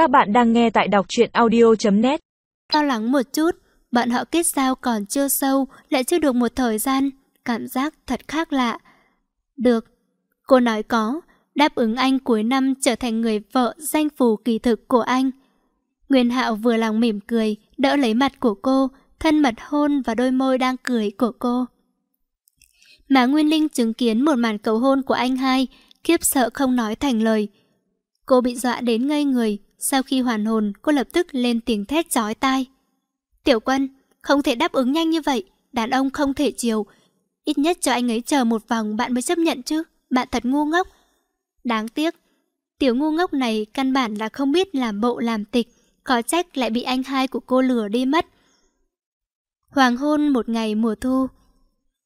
Các bạn đang nghe tại đọc truyện audio.net Lo lắng một chút, bọn họ kết giao còn chưa sâu, lại chưa được một thời gian, cảm giác thật khác lạ. Được, cô nói có, đáp ứng anh cuối năm trở thành người vợ danh phù kỳ thực của anh. Nguyên Hạo vừa lòng mỉm cười, đỡ lấy mặt của cô, thân mật hôn vào đôi môi đang cười của cô. Mà Nguyên Linh chứng kiến một màn cầu hôn của anh hai, khiếp sợ không nói thành lời. Cô bị dọa đến ngây người, sau khi hoàn hồn, cô lập tức lên tiếng thét chói tai. Tiểu quân, không thể đáp ứng nhanh như vậy, đàn ông không thể chiều. Ít nhất cho anh ấy chờ một vòng bạn mới chấp nhận chứ, bạn thật ngu ngốc. Đáng tiếc, tiểu ngu ngốc này căn bản là không biết làm bộ làm tịch, có trách lại bị anh hai của cô lừa đi mất. Hoàng hôn một ngày mùa thu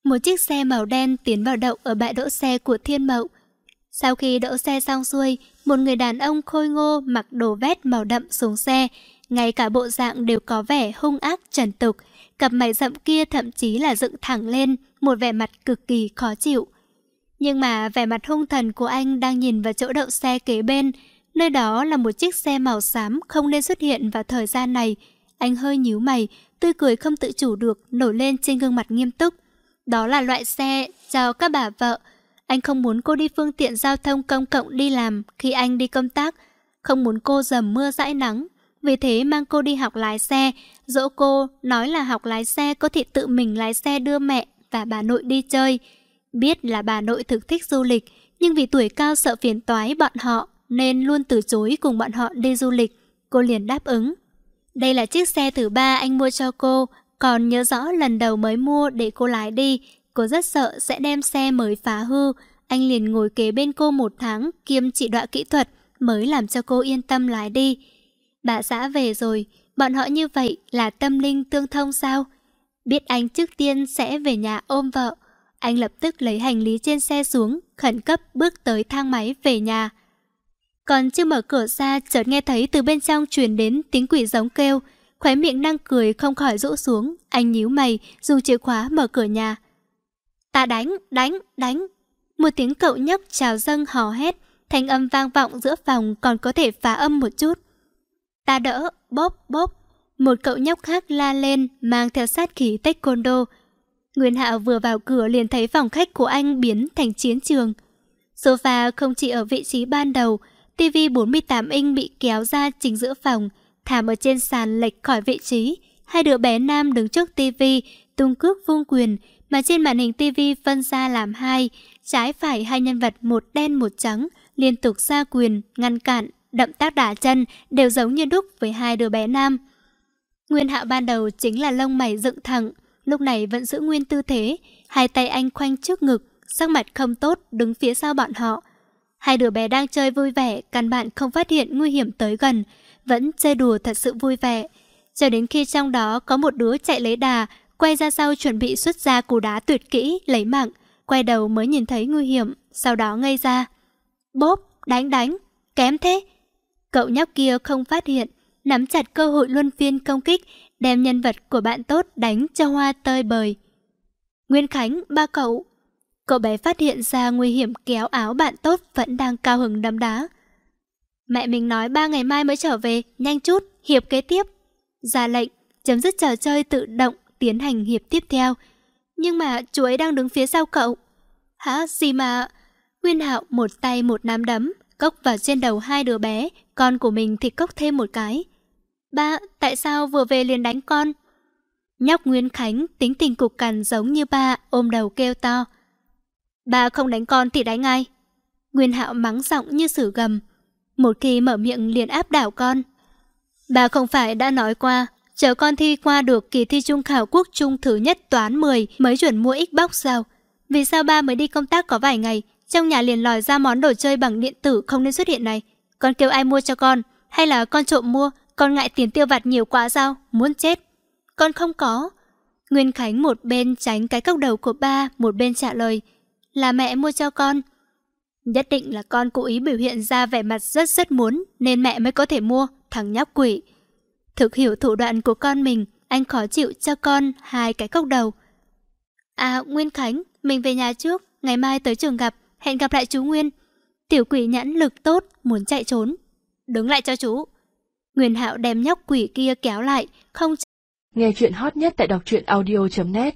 Một chiếc xe màu đen tiến vào đậu ở bãi đỗ xe của Thiên Mậu. Sau khi đỗ xe xong xuôi, một người đàn ông khôi ngô mặc đồ vét màu đậm xuống xe, ngay cả bộ dạng đều có vẻ hung ác trần tục, cặp mày rậm kia thậm chí là dựng thẳng lên, một vẻ mặt cực kỳ khó chịu. Nhưng mà vẻ mặt hung thần của anh đang nhìn vào chỗ đậu xe kế bên, nơi đó là một chiếc xe màu xám không nên xuất hiện vào thời gian này. Anh hơi nhíu mày, tươi cười không tự chủ được nổi lên trên gương mặt nghiêm túc. Đó là loại xe cho các bà vợ, anh không muốn cô đi phương tiện giao thông công cộng đi làm khi anh đi công tác, không muốn cô dầm mưa dãi nắng. Vì thế mang cô đi học lái xe, dỗ cô nói là học lái xe có thể tự mình lái xe đưa mẹ và bà nội đi chơi. Biết là bà nội thực thích du lịch, nhưng vì tuổi cao sợ phiền toái bọn họ nên luôn từ chối cùng bọn họ đi du lịch. Cô liền đáp ứng. Đây là chiếc xe thứ ba anh mua cho cô, còn nhớ rõ lần đầu mới mua để cô lái đi, Cô rất sợ sẽ đem xe mới phá hư. Anh liền ngồi kế bên cô một tháng kiêm trị đoạn kỹ thuật mới làm cho cô yên tâm lái đi. Bà xã về rồi, bọn họ như vậy là tâm linh tương thông sao? Biết anh trước tiên sẽ về nhà ôm vợ. Anh lập tức lấy hành lý trên xe xuống, khẩn cấp bước tới thang máy về nhà. Còn chưa mở cửa ra, chợt nghe thấy từ bên trong truyền đến tiếng quỷ giống kêu. Khóe miệng đang cười không khỏi rũ xuống. Anh nhíu mày, dùng chìa khóa mở cửa nhà. Ta đánh, đánh, đánh. Một tiếng cậu nhóc trào dâng hò hét, thanh âm vang vọng giữa phòng còn có thể phá âm một chút. Ta đỡ, bóp, bóp. Một cậu nhóc khác la lên, mang theo sát khí taekwondo. Nguyên Hạo vừa vào cửa liền thấy phòng khách của anh biến thành chiến trường. Sofa không chỉ ở vị trí ban đầu, TV 48 inch bị kéo ra chính giữa phòng, thảm ở trên sàn lệch khỏi vị trí. Hai đứa bé nam đứng trước TV, tung cước vung quyền, mà trên màn hình TV phân ra làm hai, trái phải hai nhân vật một đen một trắng, liên tục ra quyền, ngăn cản, đậm tác đả chân đều giống như đúc với hai đứa bé nam. Nguyên hạo ban đầu chính là lông mày dựng thẳng, lúc này vẫn giữ nguyên tư thế, hai tay anh khoanh trước ngực, sắc mặt không tốt đứng phía sau bọn họ. Hai đứa bé đang chơi vui vẻ, căn bản không phát hiện nguy hiểm tới gần, vẫn chơi đùa thật sự vui vẻ. Cho đến khi trong đó có một đứa chạy lấy đà, quay ra sau chuẩn bị xuất ra cú đá tuyệt kỹ, lấy mạng, quay đầu mới nhìn thấy nguy hiểm, sau đó ngây ra. Bốp, đánh đánh, kém thế. Cậu nhóc kia không phát hiện, nắm chặt cơ hội luân phiên công kích, đem nhân vật của bạn tốt đánh cho hoa tơi bời. Nguyên Khánh, ba cậu. Cậu bé phát hiện ra nguy hiểm kéo áo bạn tốt vẫn đang cao hứng đấm đá. Mẹ mình nói ba ngày mai mới trở về, nhanh chút, hiệp kế tiếp. Ra lệnh, chấm dứt trò chơi tự động, tiến hành hiệp tiếp theo. Nhưng mà chú ấy đang đứng phía sau cậu. Hả? Gì mà... Nguyên Hạo một tay một nắm đấm, cốc vào trên đầu hai đứa bé, con của mình thì cốc thêm một cái. Ba, tại sao vừa về liền đánh con? Nhóc Nguyên Khánh tính tình cục cằn giống như ba, ôm đầu kêu to. Ba không đánh con thì đánh ai? Nguyên Hạo mắng giọng như sử gầm. Một khi mở miệng liền áp đảo con. Bà không phải đã nói qua, chờ con thi qua được kỳ thi trung khảo quốc trung thứ nhất toán 10 mới chuẩn mua Xbox sao? Vì sao ba mới đi công tác có vài ngày, trong nhà liền lòi ra món đồ chơi bằng điện tử không nên xuất hiện này? Con kêu ai mua cho con? Hay là con trộm mua? Con ngại tiền tiêu vặt nhiều quá sao? Muốn chết? Con không có. Nguyên Khánh một bên tránh cái cốc đầu của ba, một bên trả lời. Là mẹ mua cho con. Nhất định là con cố ý biểu hiện ra vẻ mặt rất rất muốn, nên mẹ mới có thể mua, thằng nhóc quỷ. Thực hiểu thủ đoạn của con mình, anh khó chịu cho con hai cái cốc đầu. À, Nguyên Khánh, mình về nhà trước, ngày mai tới trường gặp, hẹn gặp lại chú Nguyên. Tiểu quỷ nhãn lực tốt, muốn chạy trốn. Đứng lại cho chú. Nguyên Hạo đem nhóc quỷ kia kéo lại, không Nghe chuyện hot nhất tại đọc truyện audio.net